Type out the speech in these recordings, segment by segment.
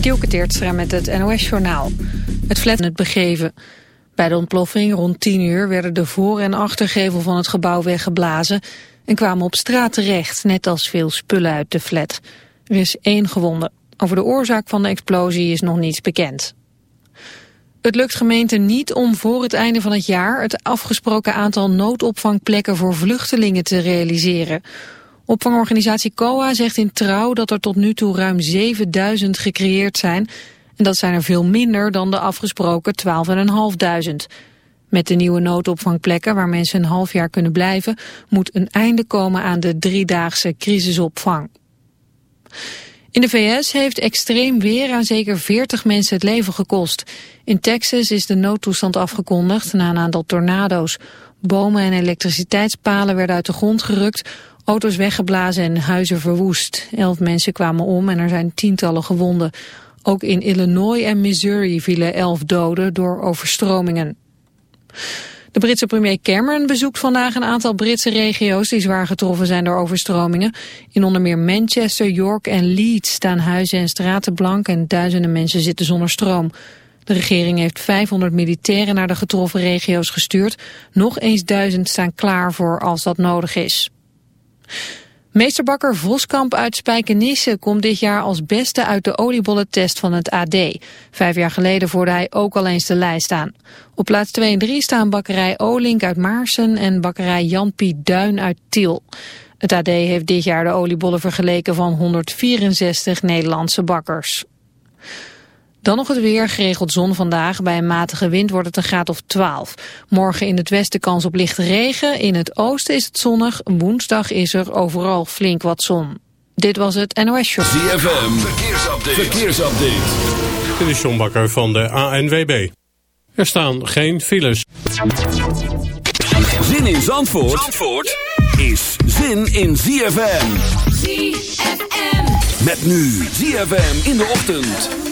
Dielke Teertstra met het NOS-journaal. Het flat het begeven. Bij de ontploffing rond 10 uur werden de voor- en achtergevel van het gebouw weggeblazen... en kwamen op straat terecht, net als veel spullen uit de flat. Er is één gewonde. Over de oorzaak van de explosie is nog niets bekend. Het lukt gemeenten niet om voor het einde van het jaar... het afgesproken aantal noodopvangplekken voor vluchtelingen te realiseren... Opvangorganisatie COA zegt in Trouw dat er tot nu toe ruim 7000 gecreëerd zijn. En dat zijn er veel minder dan de afgesproken 12.500. Met de nieuwe noodopvangplekken waar mensen een half jaar kunnen blijven... moet een einde komen aan de driedaagse crisisopvang. In de VS heeft extreem weer aan zeker 40 mensen het leven gekost. In Texas is de noodtoestand afgekondigd na een aantal tornado's. Bomen en elektriciteitspalen werden uit de grond gerukt... Auto's weggeblazen en huizen verwoest. Elf mensen kwamen om en er zijn tientallen gewonden. Ook in Illinois en Missouri vielen elf doden door overstromingen. De Britse premier Cameron bezoekt vandaag een aantal Britse regio's die zwaar getroffen zijn door overstromingen. In onder meer Manchester, York en Leeds staan huizen en straten blank en duizenden mensen zitten zonder stroom. De regering heeft 500 militairen naar de getroffen regio's gestuurd. Nog eens duizend staan klaar voor als dat nodig is. Meesterbakker Voskamp uit Spijkenisse komt dit jaar als beste uit de oliebollentest van het AD. Vijf jaar geleden voerde hij ook al eens de lijst aan. Op plaats 2 en 3 staan bakkerij Olink uit Maarsen en bakkerij Jan Piet Duin uit Tiel. Het AD heeft dit jaar de oliebollen vergeleken van 164 Nederlandse bakkers. Dan nog het weer, geregeld zon vandaag. Bij een matige wind wordt het een graad of 12. Morgen in het westen kans op lichte regen. In het oosten is het zonnig. Woensdag is er overal flink wat zon. Dit was het NOS Show. ZFM, verkeersupdate. verkeersupdate. Dit is John Bakker van de ANWB. Er staan geen files. Zin in Zandvoort, Zandvoort is zin in ZFM. ZFM. Met nu ZFM in de ochtend.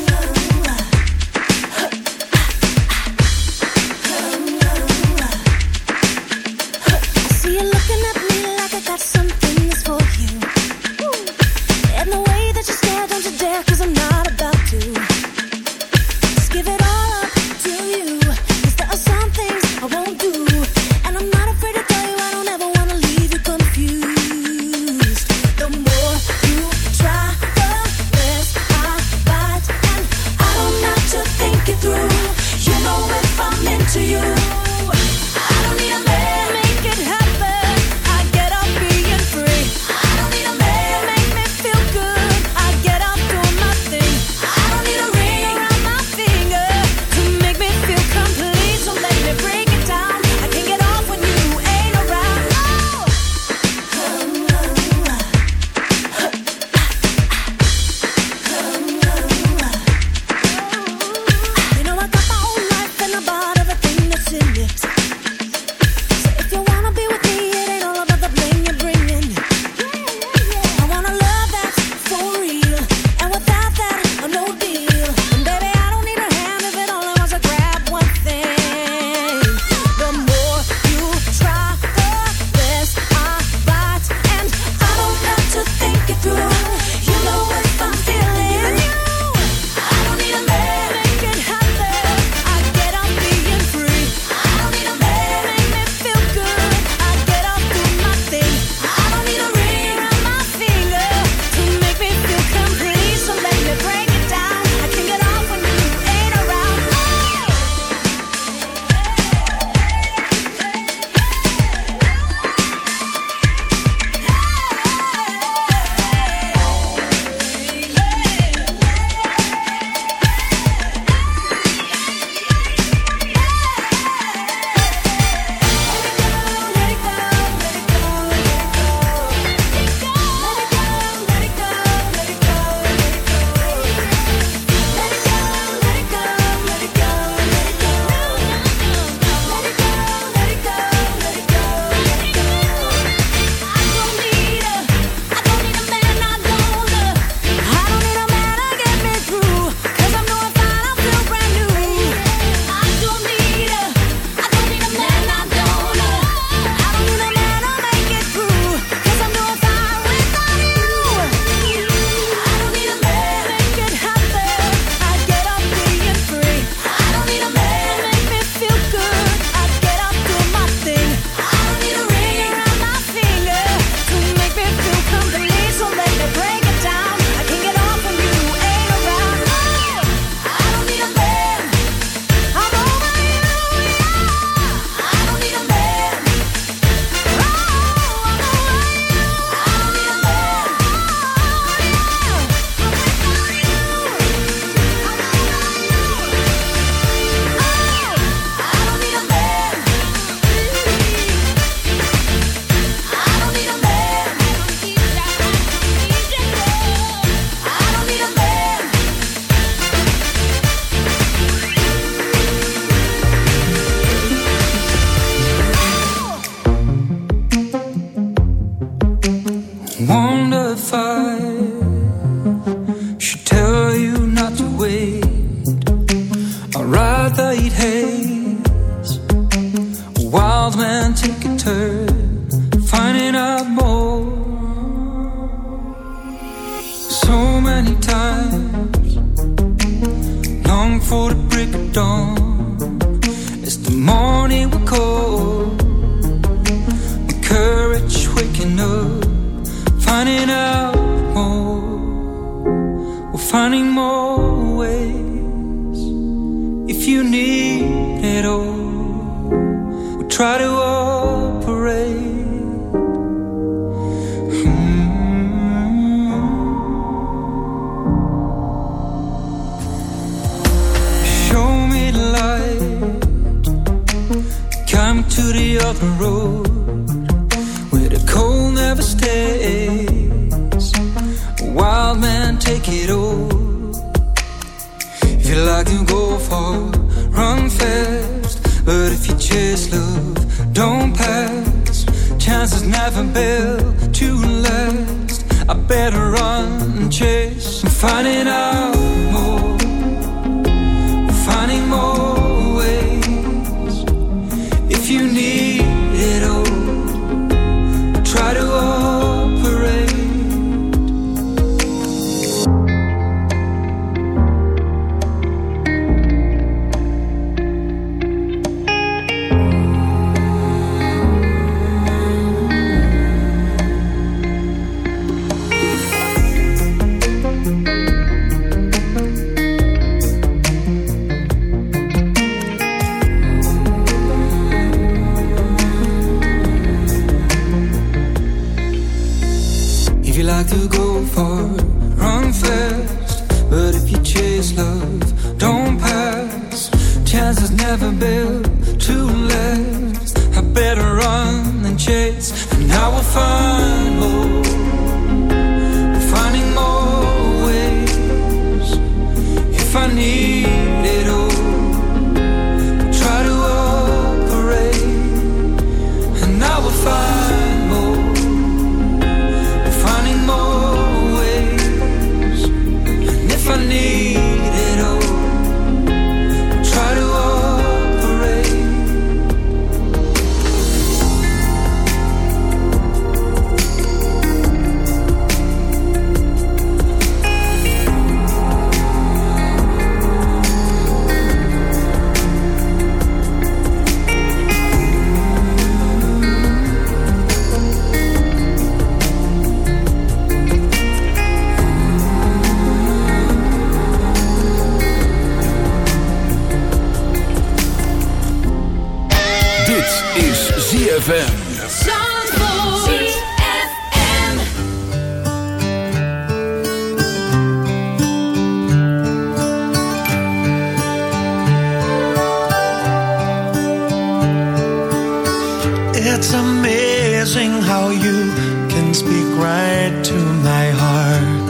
It's amazing how you can speak right to my heart.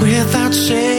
Without saying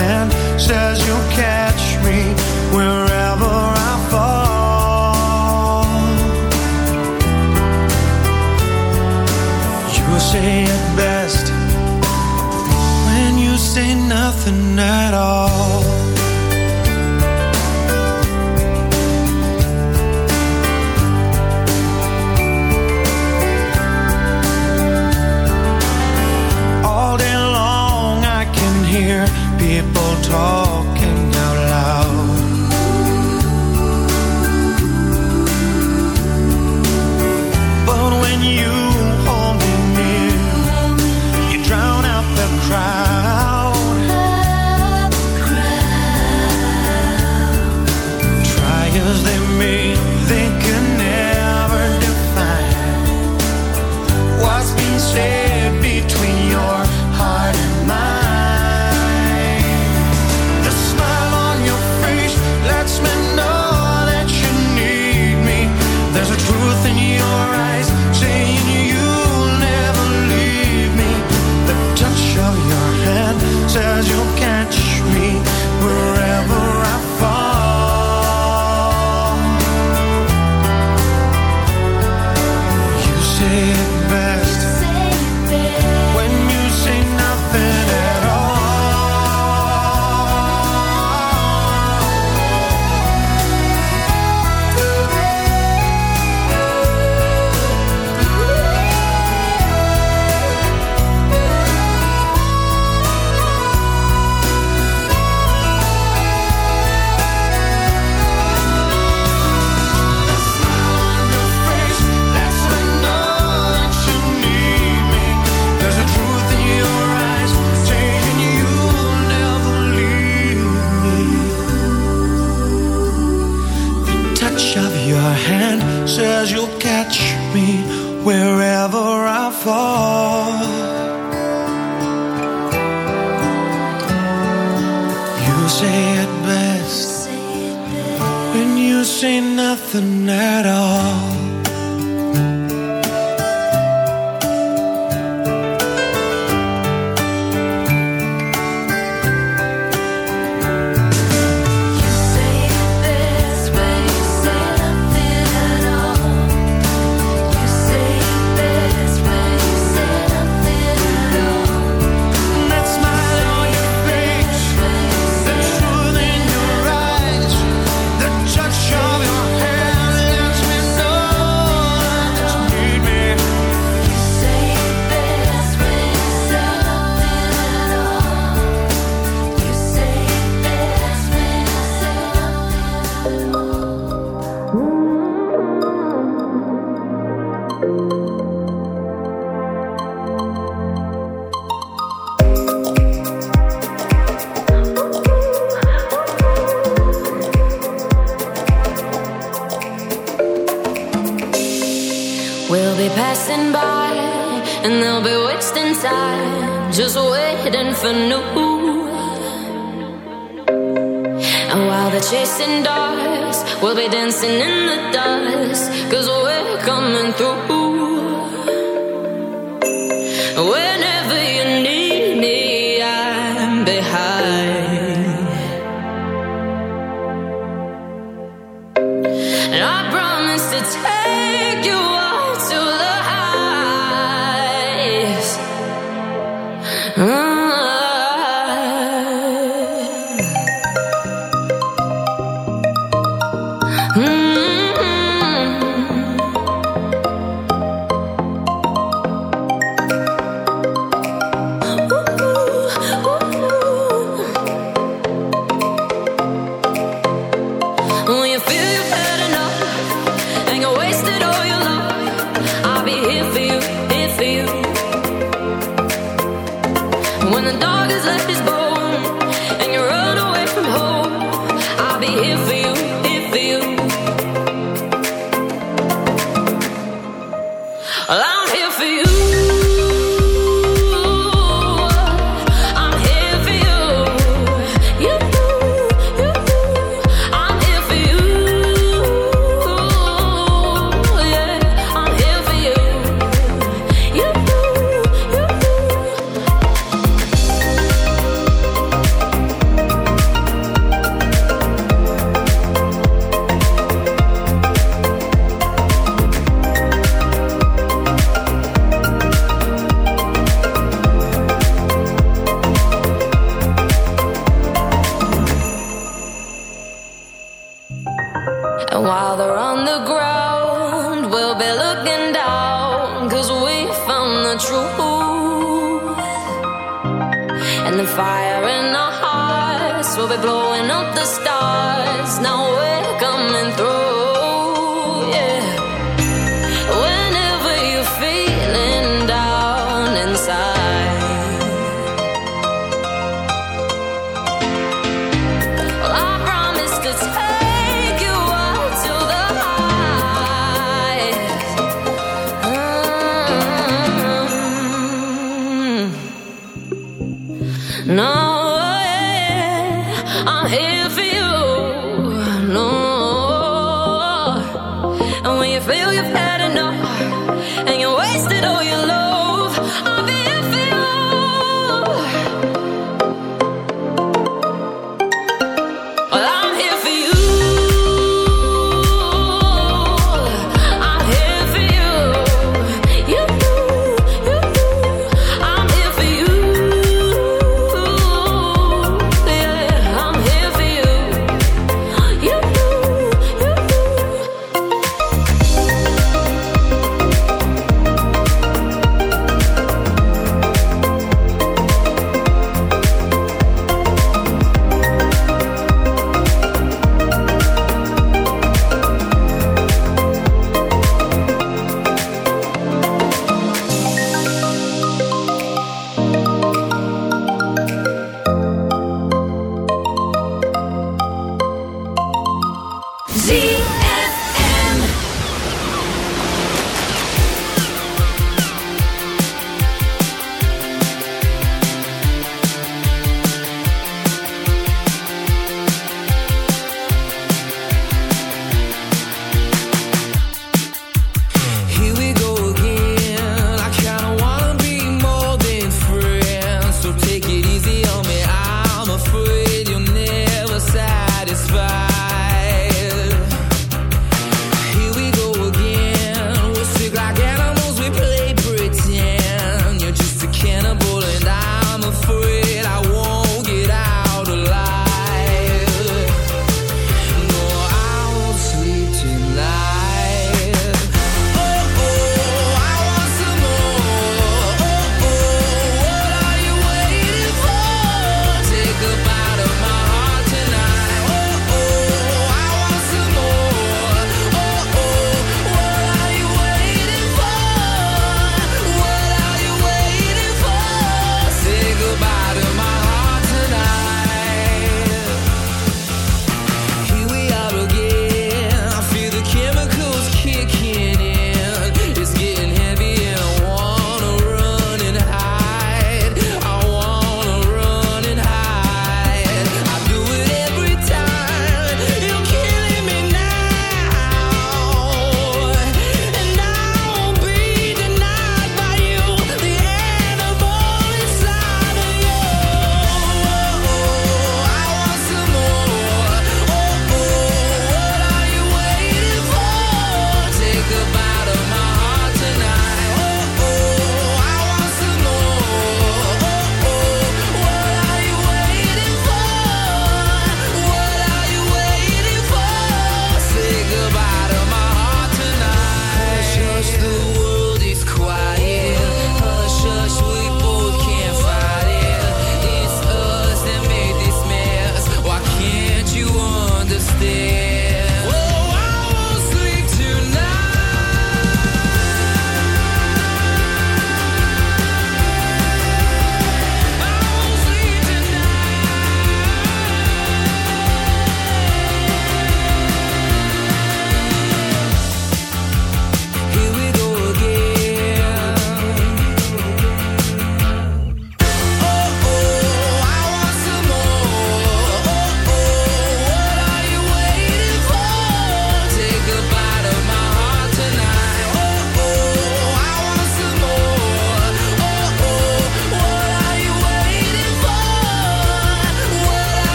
hand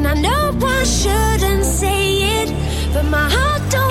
and I know I shouldn't say it, but my heart don't.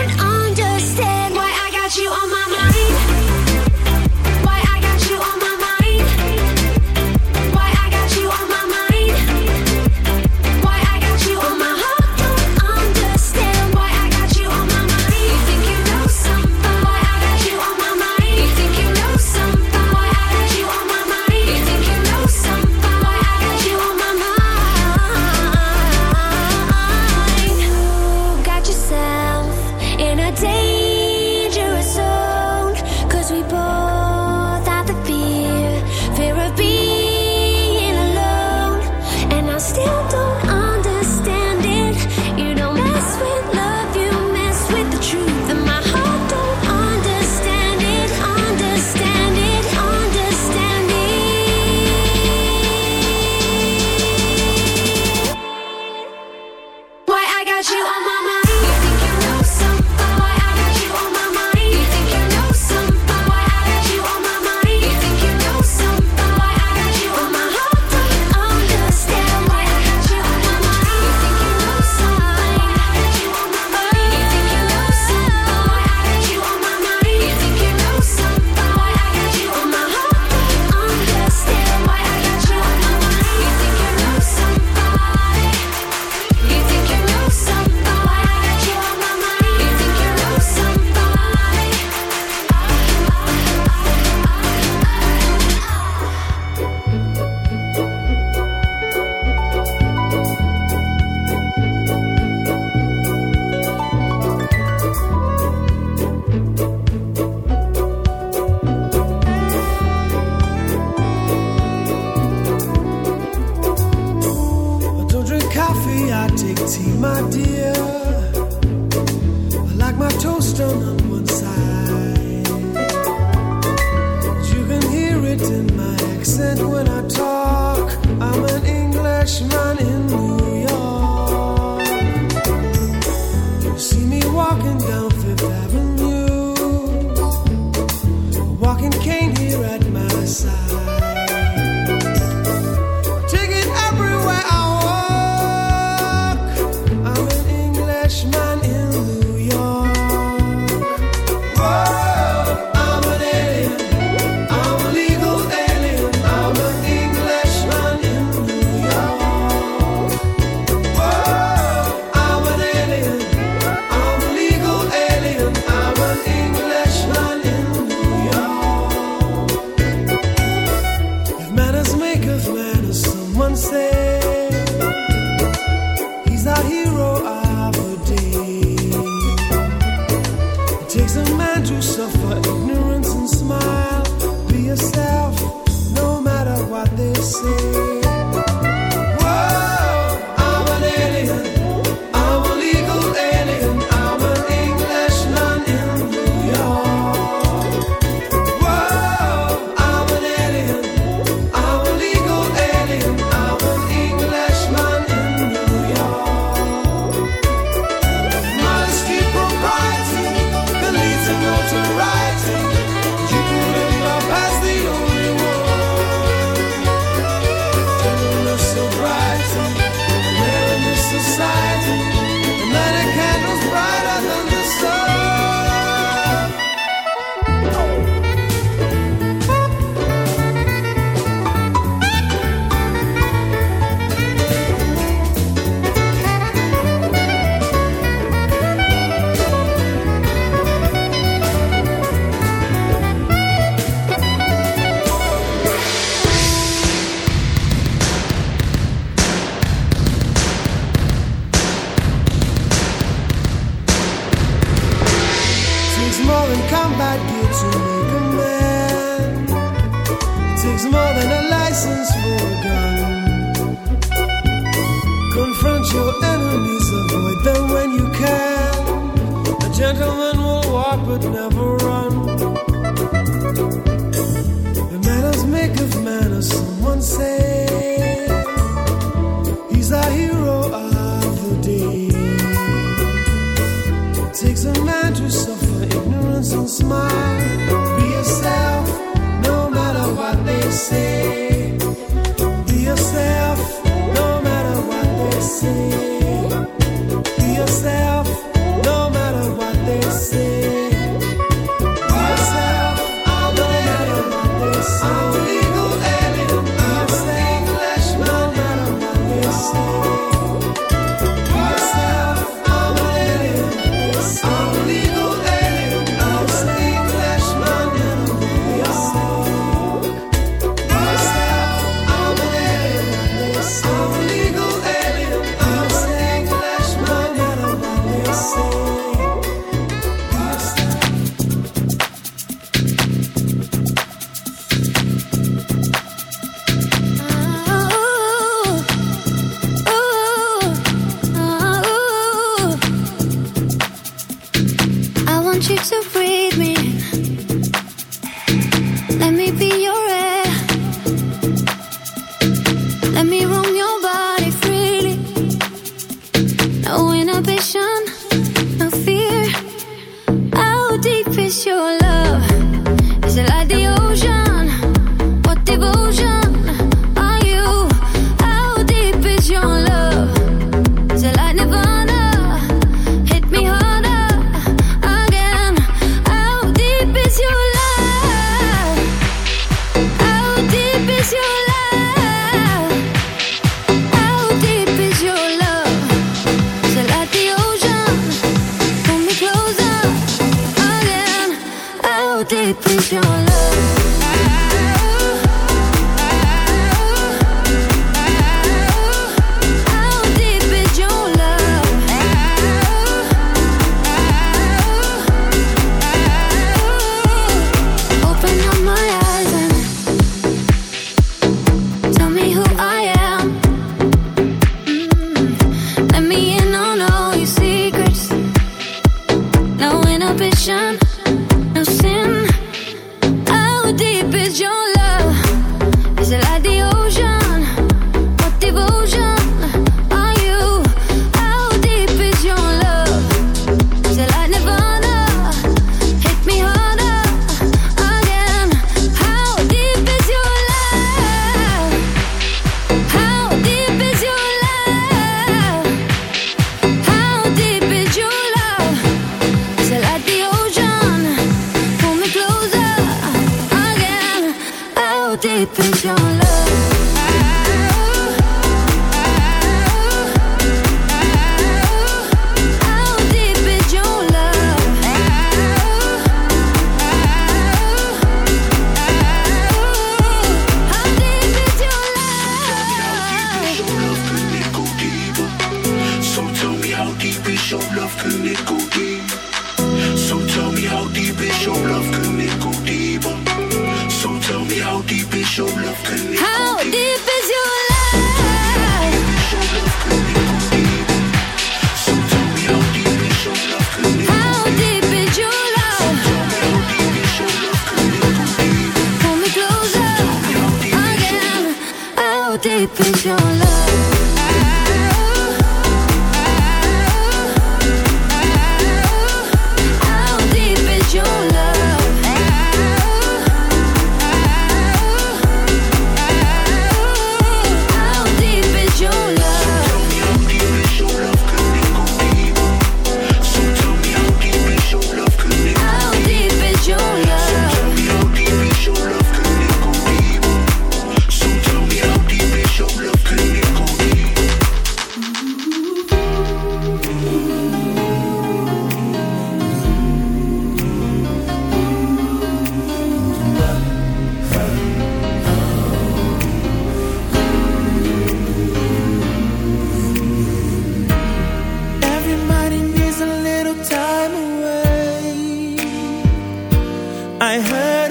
I heard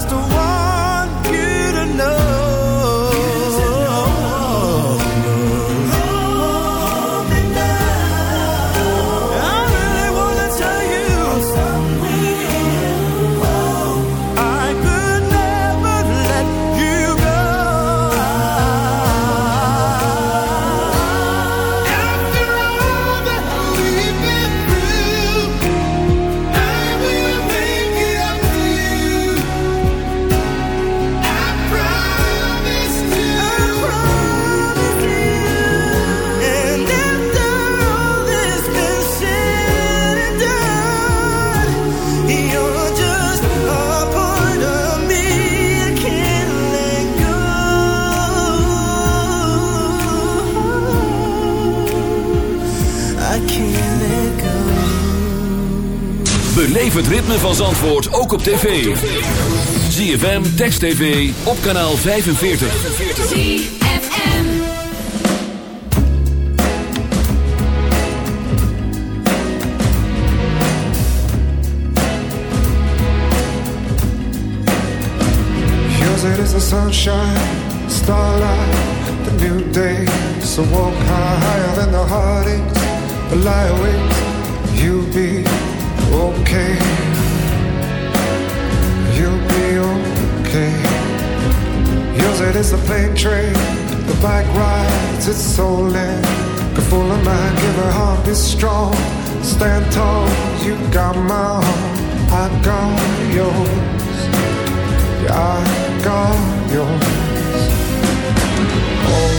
just a one het ritme van Zandvoort ook op tv. ZFM, Text TV, op kanaal 45. ZFM it is the sunshine, starlight, the new day. So walk high, higher than the heartaches, the lie awake, you be... okay. You'll be okay. Yours it is a plane train, the bike rides its soul in. A full of mind, give her heart be strong. Stand tall, you got my heart, I got yours. Yeah, I got yours. Oh.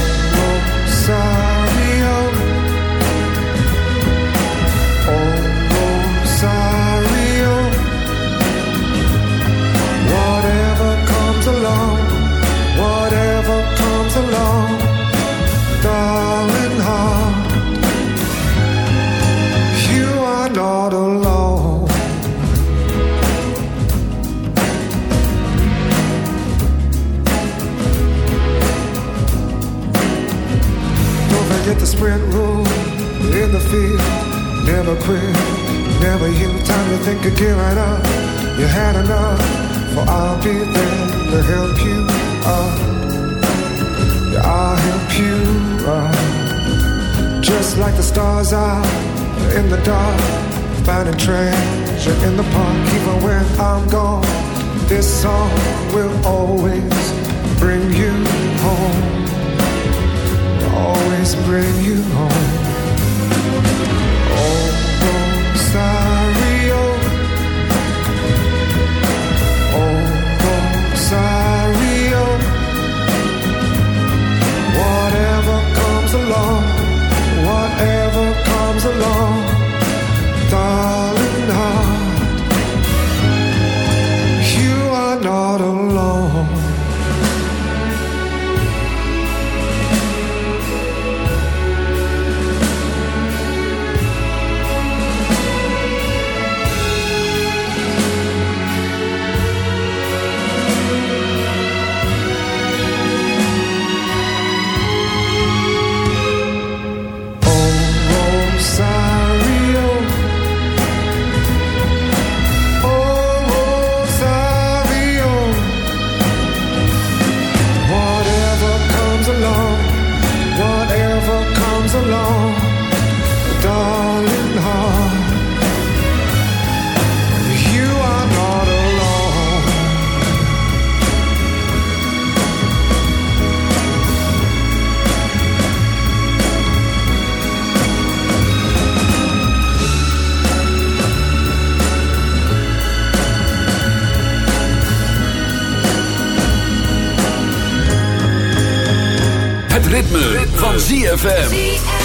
van ZFM.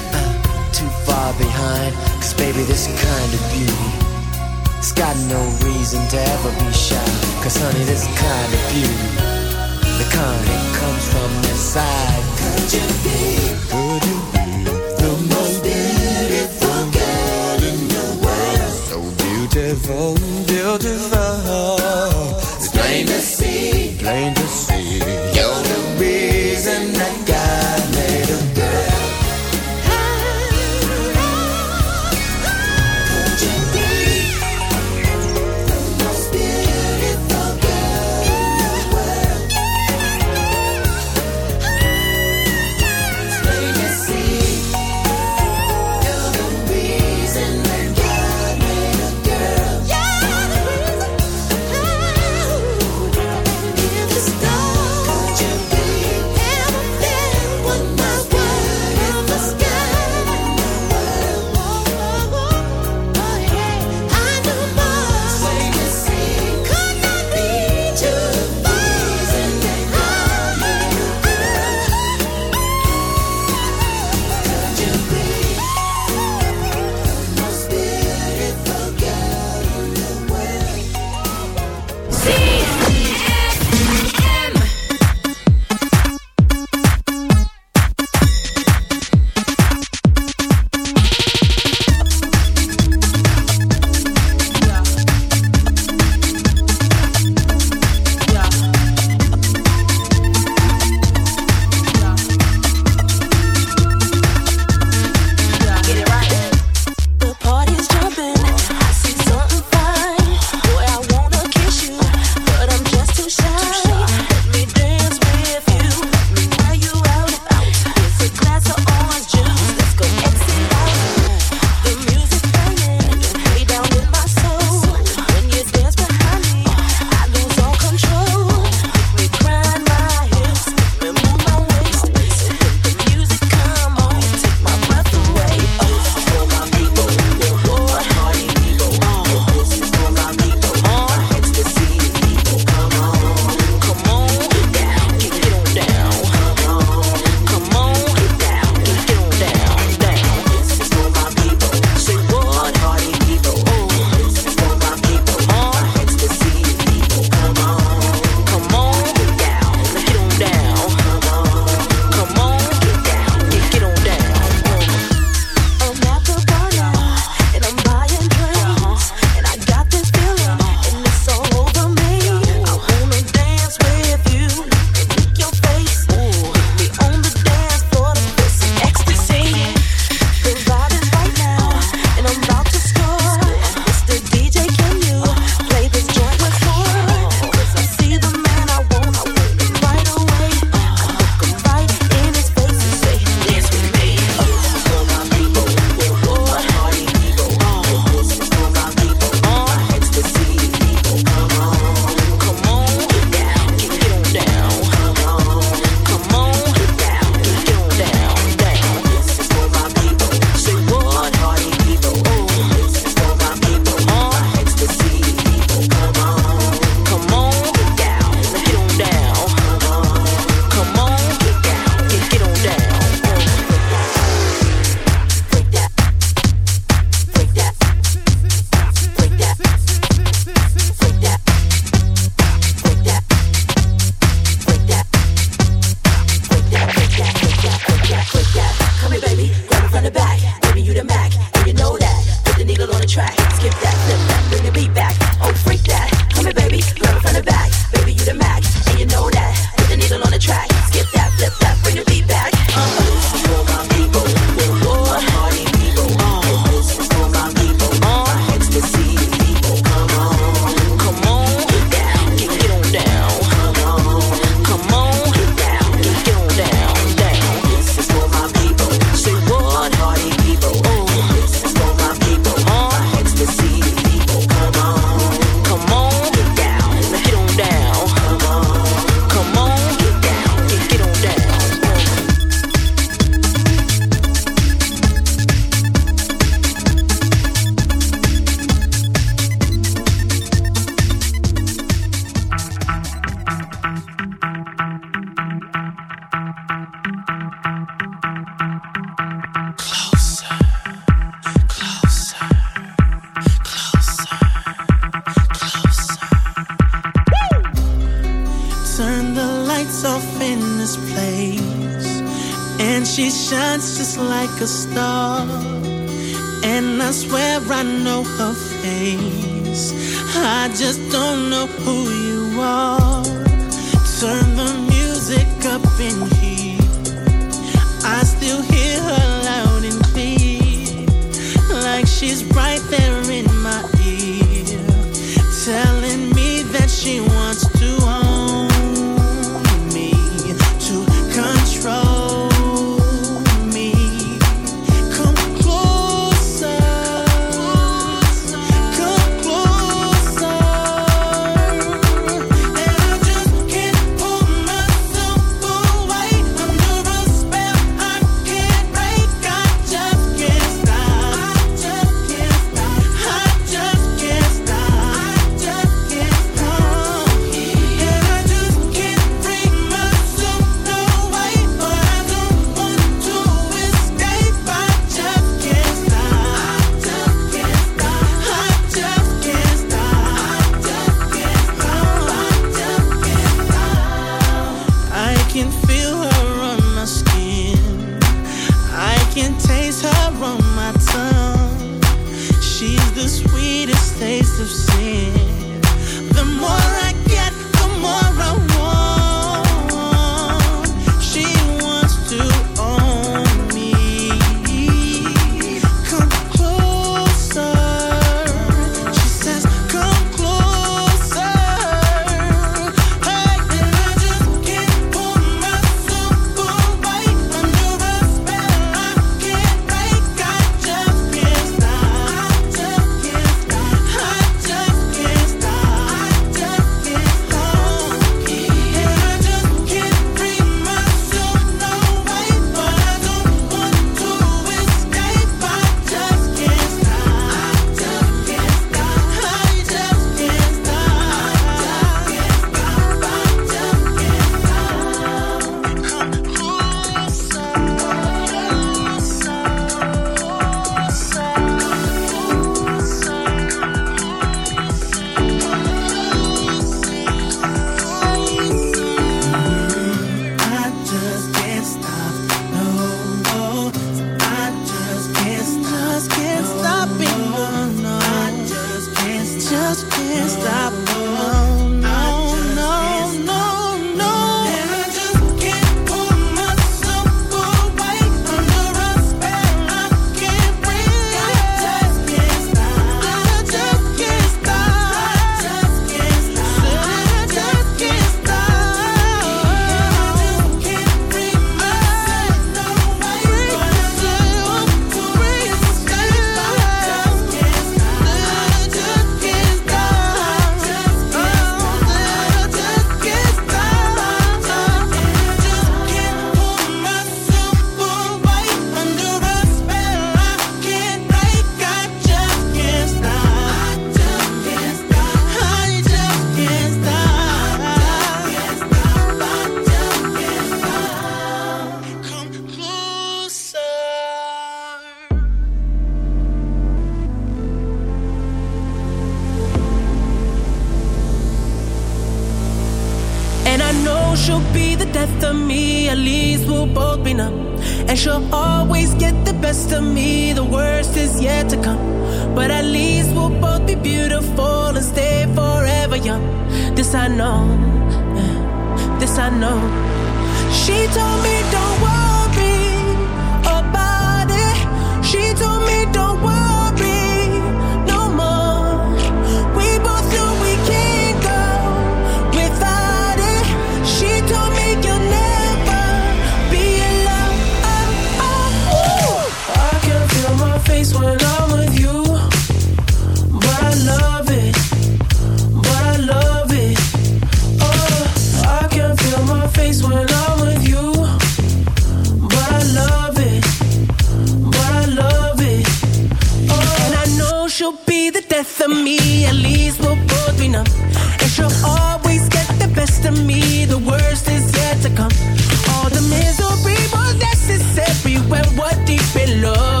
Love.